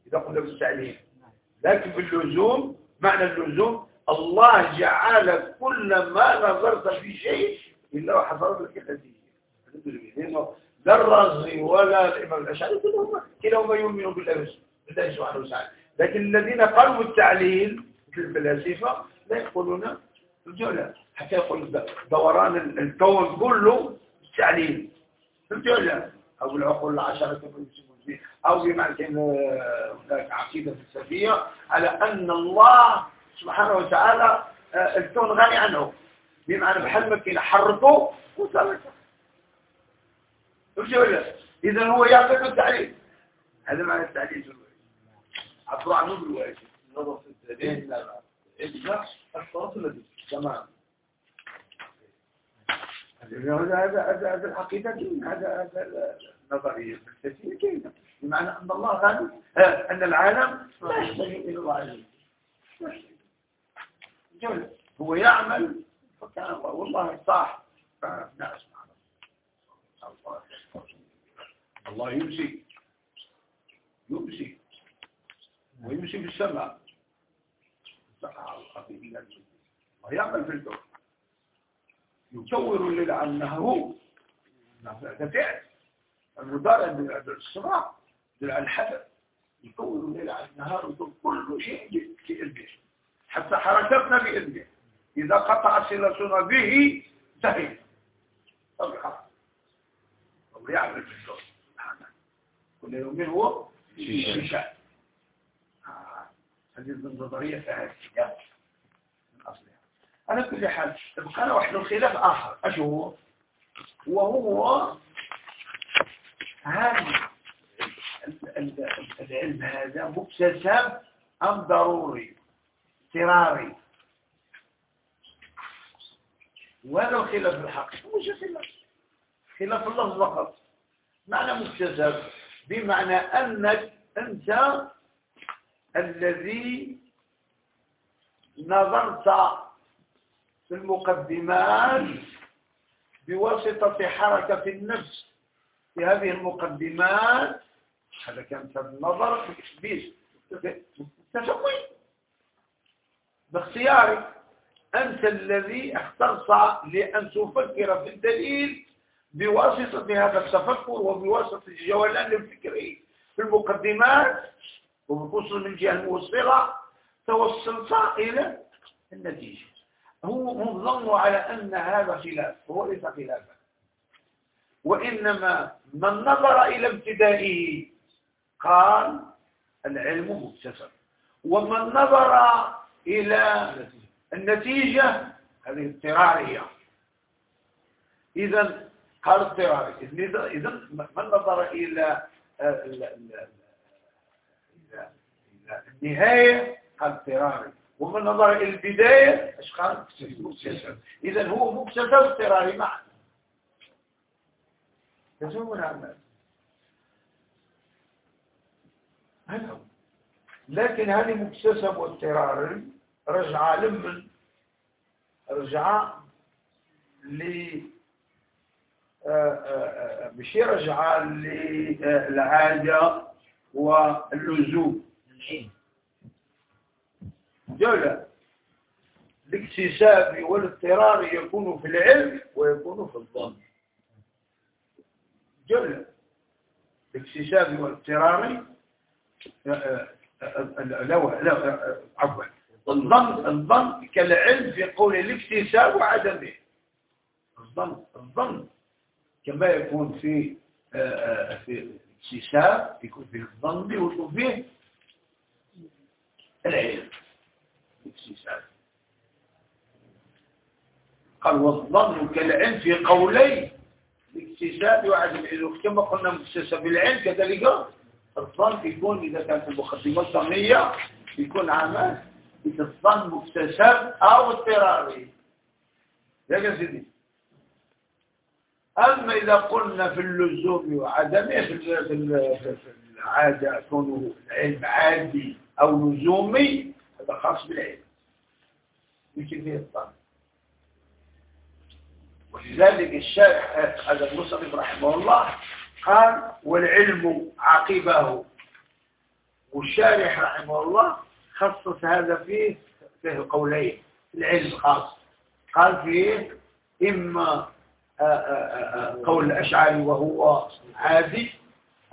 إذا قلنا بالتعليم. لكن باللزوم معنى اللزوم الله جعل كل ما نظرت في شيء إلا وحضرت لك نتيجة لا الرازي ولا الإمام الأشعري كلهم كلاهما يؤمنون بالله سبحانه وتعالى. لكن الذين قالوا بالتعليل مثل الفلاسفة لا يقولون الجولة حتى يقول دوران الكون كله التعليل الجولة أو العقول العشرة أو بمعنى هناك عقيدة فلسفية على أن الله سبحانه وتعالى آه، الكون غني عنه. بمعنى بحال ما كاين حركه وتركه إذا هو يعطيك التعليل هذا معنى التعليل عبروا عنه بالواجب نظر في التعليل لا لا. إجماع الصلاة الذي تمام هذا هذا هذا الحقيقة هذا هذا النظرية الفلسفية كاينة بمعنى أن الله غني آه، أن العالم لا يحتاج إلى الله. عز وجل هو يعمل فكان والله صح فناس الله يمسي. يمسي. ويمسي في السماء. ويعمل في الكون يكور الليل عن نهره هذا فعل المضارع من الصراع الحدث يكون الليل عن النهار كل شيء بإذنه حتى حركتنا بإذنه. إذا قطع صلتنا به انتهينا طبعا هو يعمل في سبحانه كل يوم هو في شأن آه، هذه النظرية فهذه من أصلها. على كل حال تبقى واحد الخلاف آخر أشو هو. وهو هل العلم هذا مكتسب أم ضروري؟ اضطراري. وهذا الخلاف الحقيقي مش خلاف. خلاف اللفظ فقط. معنى مكتسب بمعنى أنك أنت الذي نظرت في المقدمات بواسطة حركة النفس. في هذه المقدمات. هذا كان النظر. في التشوي باختيارك أنت الذي اخترت لأن تفكر في الدليل بواسطة هذا التفكر وبواسطة الجولان الفكري في المقدمات وبخصوص من جهة الموصلة توصلت إلى النتيجة. هو هم ظنوا على أن هذا خلاف هو ليس خلافا. وإنما من نظر إلى ابتدائه قال العلم مكتسب. ومن نظر إلى النتيجة هذه اضطرارية. إذا قال اضطراري. إذا من نظر إلى النهاية قال اضطراري. ومن نظر إلى البداية إيش قال؟ مكتسب. إذا هو مكتسب اضطراري معا. تفهمون عن هذا لكن هذه مكتسب واضطراري. رجع لمن رجع ل آه، آه، آه، مش يرجع للعادة واللزوم جولة الاكتساب والاضطرار يكون في العلم ويكون في الظن جولة الاكتساب والاضطرار لا لا عفوا الظن الظن كالعلم في قول الاكتساب وعدمه. الظن الظن كما يكون في في الاكتساب يكون فيه الظن ويكون فيه العلم. الاكتساب. قال والظن كالعلم في قولي الاكتساب وعدم كما قلنا مكتسب العلم كذلك الظن يكون إذا كانت المقدمة الظنية يكون عمل الظن مكتسب أو اضطراري يا سيدي أما إذا قلنا في اللزوم وعدمه في العادة كونه العلم عادي أو لزومي هذا خاص بالعلم. يمكن فيه الظن ولذلك الشارح هذا المصنف رحمه الله قال والعلم عقبه. والشارح رحمه الله خصص هذا فيه فيه قولين. العلم خاص. قال فيه إما آه، آه، آه، قول الأشعري وهو عادي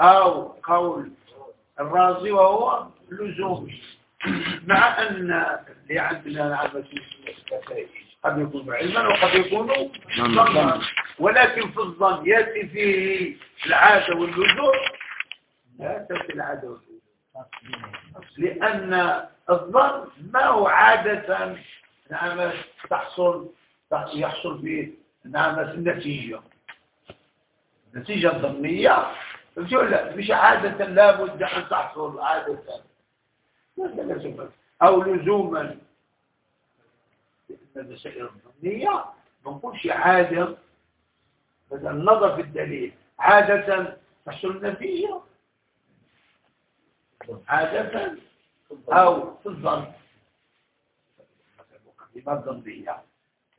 أو قول الرازي وهو لزومي. مع أن اللي عندنا عامة قد يكون علما وقد يكون ظنا ولكن في الظن يأتي فيه العادة واللزوم. لا تأتي العادة واللزوم. لأن الظن ما هو عادة نعم تحصل يحصل فيه نعم النتيجة. النتيجة الظنية. لا مش عادة لابد أن تحصل عادة. أو لزوما. المسائل الظنية. ما نقولش عادة. مثلا النظر في الدليل. عادة تحصل النتيجة. عادة أو في الظن مقدمات ظنية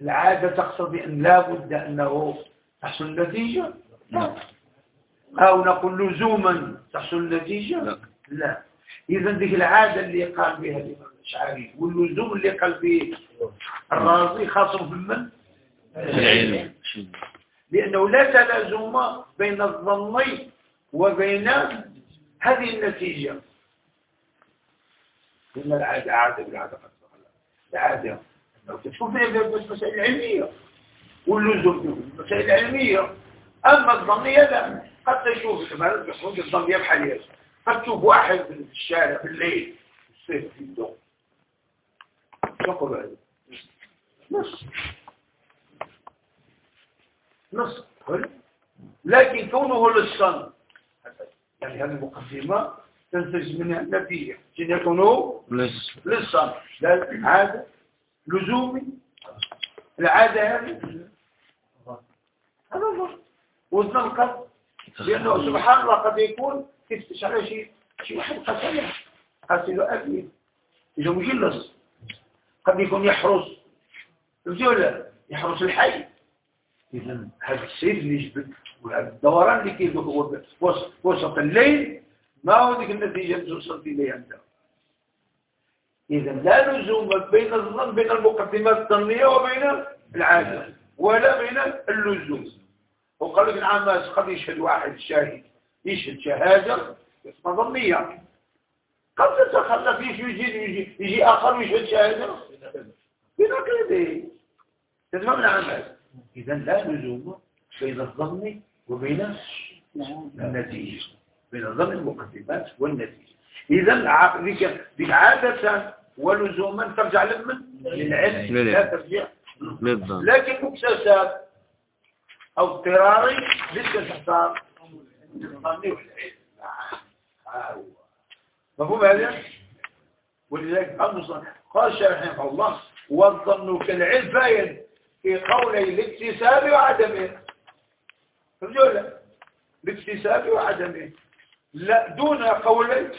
العادة تقصد بأن لا بد أنه تحصل النتيجة؟ لا. أو نقول لزوما تحصل النتيجة؟ لا. إذا ديك العادة اللي قال بها الإمام الأشعري واللزوم اللي قال به الرازي خاصم في من؟ العلم. لأنه لا تلازم بين الظن وبين هذه النتيجة. إن العادة عادة بالعادة قد العادة لو تشوف فيها المسائل العلمية واللزوم المسائل العلمية أما الظنية لا قد تشوف كما يخرج الظنية بحال قد تشوف واحد في الشارع في الليل الصيف في الدوم شو هذا نص نص لكن كونه للصن يعني هذه المقدمة تنتج منها النتيجة حين يكون للصن لا عادة لزومي العادة هذه. هذا وزن القلب لأنه سبحان الله قد يكون كيف على شيء شيء واحد قتله قتله أبي إذا مجلس. قد يكون يحرس ولا؟ يحرس الحي. إذا هذا السيف اللي يجبد وهذا الدوران اللي كيف وسط الليل. ما هو ذيك النتيجة اللي توصلت إليها أنت إذا لا لزوم بين الظن بين المقدمات الظنية وبين العادة ولا بين اللزوم. وقال لك نعم قد يشهد واحد شاهد يشهد شهادة اسمها ظنية. قد تتخلف فيه يجي, يجي, يجي آخر ويشهد شهادة؟ بنقيضه تفهم نعم. إذا لا لزوم بين الظن وبين النتيجة. الظن المقدمات والنتيجة. إذا ذيك عادة ولزوما ترجع لمن للعلم لا ترجع. للظن لكن مكتسب أو اضطراري لسه تختار الظني والعلم مفهوم هذا؟ ولذلك قال قال الشيخ رحمه الله والظن كالعلم باين في قولي الاكتساب وعدمه. فهمتوا لا؟ الاكتساب وعدمه. دون قولي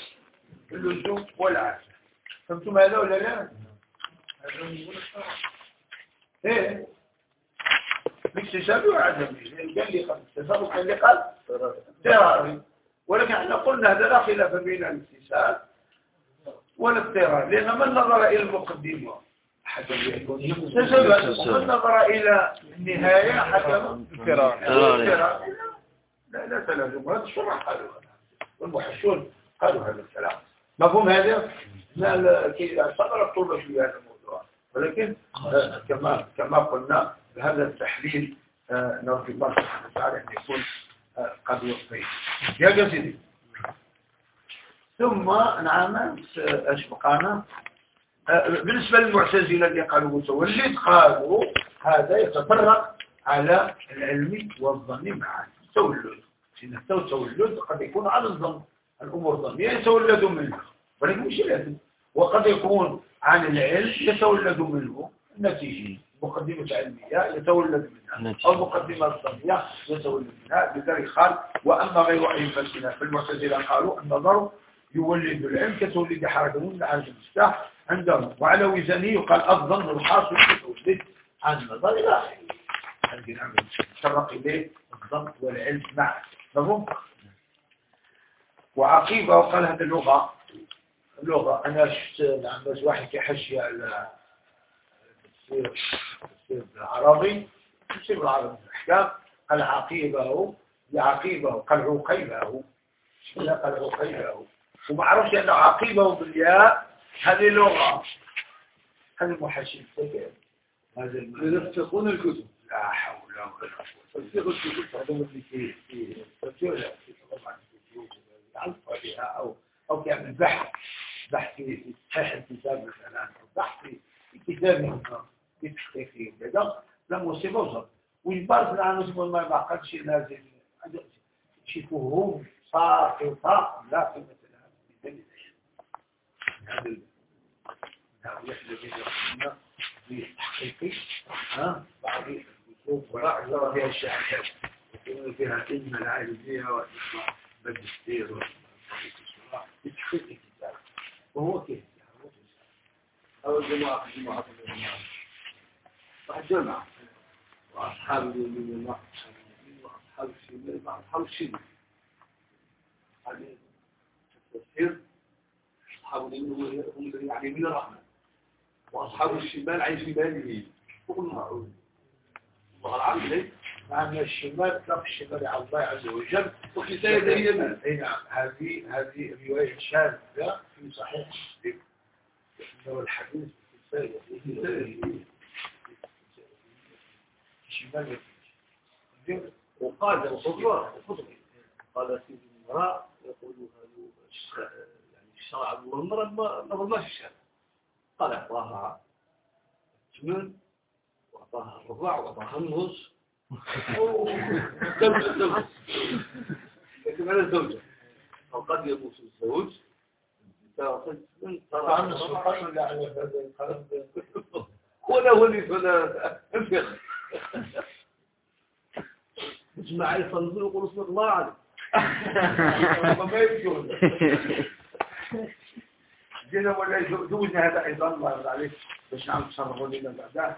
اللزوم والعدم فهمتم هذا ولا لا؟ إيه. الاكتساب وعدمه يعني قال لي قال اكتساب وقال لي قال اضطراري ولكن إحنا قلنا هذا لا خلاف بين الاكتساب والاضطرار لأن من نظر إلى المقدمة؟ حكم ومن نظر إلى النهاية حكم. اضطرار لا لا تلازم هذا الشرح قالوا والمحشون قالوا هذا الكلام. مفهوم هذا؟ لا كي صدر الطلبة في هذا الموضوع. ولكن آه، كما كما قلنا بهذا التحليل آه، نرجو الله سبحانه وتعالى أن يكون آه، قد وفيت يا جزيدي ثم نعم إيش بقانا بالنسبة للمعتزلة اللي قالوا متولد قالوا هذا يتطرق على العلم والظن معا. تولد إن التولد قد يكون على الظن الأمور ظنية يتولد منه. ولكن مش لازم. وقد يكون عن العلم يتولد منه. النتيجة مقدمة علمية يتولد منها. أو مقدمة ظنية يتولد منها. لذلك قال وأما غير أئمتنا فالمعتزلة قالوا النظر يولد العلم كتولد حركة من حركة المفتاح عندهم. وعلى وزنه يقال الظن الحاصل يتولد عن النظر إلى آخره. عندنا نعمل تطرق إليه الظن والعلم معا. مفهوم؟ وعقيبة وقال هذه اللغة أنا شفت نعم بس واحد كحشي على التفسير العربي التفسير العربي الأحكام قال عقيبة لعقيبه قال عقيبة قال عقيبة؟ وما عرفش أنه عقيبة بالياء هذه لغة. هذه محشي هذا الكتب. لا حول ولا قوة هذا اللي في في تفسير طبعا يعلق بها أو أو يعمل بحث بحث في صحيح أو بحث في كتاب في تحقيقه كذا لم يصيب في فهوم صار صار لا قيمة لها بذلك هذا بتحقيق ها بعض وبعض فيها الشهادات يكون فيها وإسماء ماجستير بتحقيق الكتاب وهو كيف أو الجماعة جماعة الجماعة واحد جماعة وأصحاب اليمين مع وأصحاب الشمال. مع أصحاب الشمال. هذه التفسير أصحاب اليمين هم يعني من وأصحاب الشمال عن شماله الله ليه؟ الشمال طرف الشمال على الله عز وجل. سيدة اليمين أي نعم. هذه هذه رواية شاذة في صحيح مسلم. إنه الحديث في سيدة الشمال وقال الخضرة قال سيد المرأة يقول يعني الشرع والمرأة ما ما الشرع قال اعطاها ثمن واعطاها النص [laughs] زوجة زوجة. لكن أنا زوجة. وقد يموت الزوج. طبعا السلطان ولا هذا ولي فلا. انفق اسمع يصلي ويقول اسم الله عليك ما [laughs] يبكون جينا ولا زوجنا هذا أيضا الله عليك. باش نعم تصرفوا لنا بعدها